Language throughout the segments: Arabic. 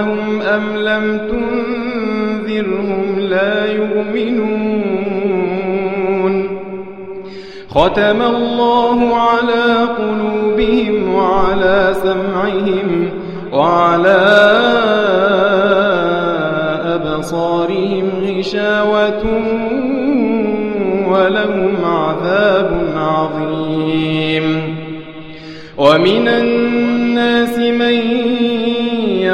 أأنذرتهم أم لم تنذرهم لا يؤمنون. ختم الله على قلوبهم وعلى سمعهم وعلى أبصارهم غشاوة ولهم عذاب عظيم. ومن الناس من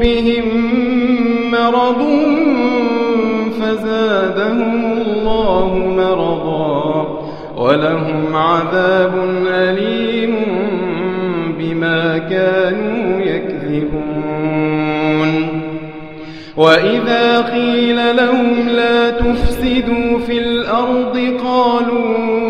قلوبهم مرض فزادهم الله مرضا ولهم عذاب أليم بما كانوا يكذبون. وإذا قيل لهم لا تفسدوا في الأرض قالوا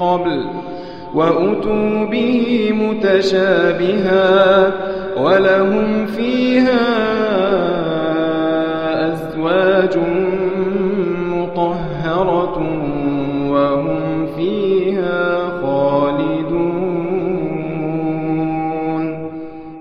قبل وأتوا به متشابها ولهم فيها